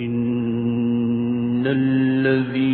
إن الذين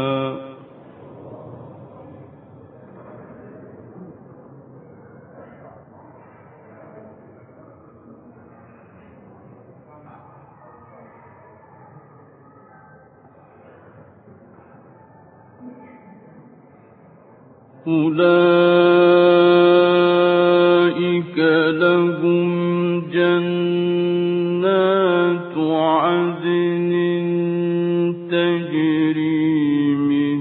أولئك لهم جنات عدن تجري من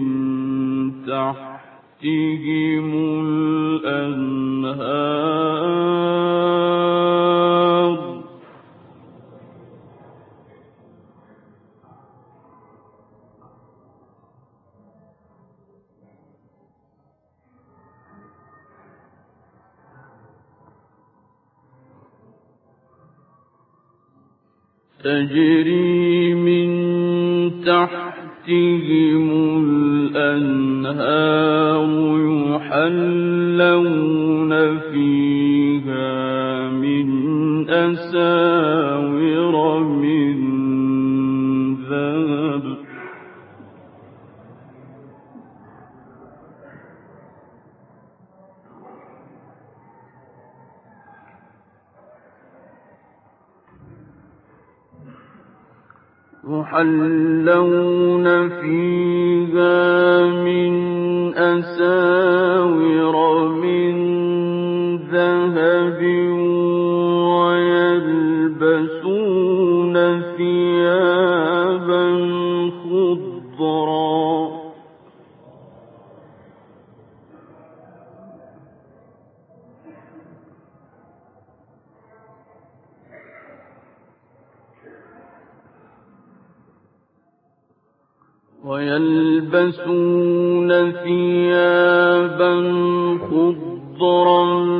تحتهم الأنهار تجري من تحتهم الأنهار يحلون يحلون فيها من أساور من ويلبسون ثيابا خضرا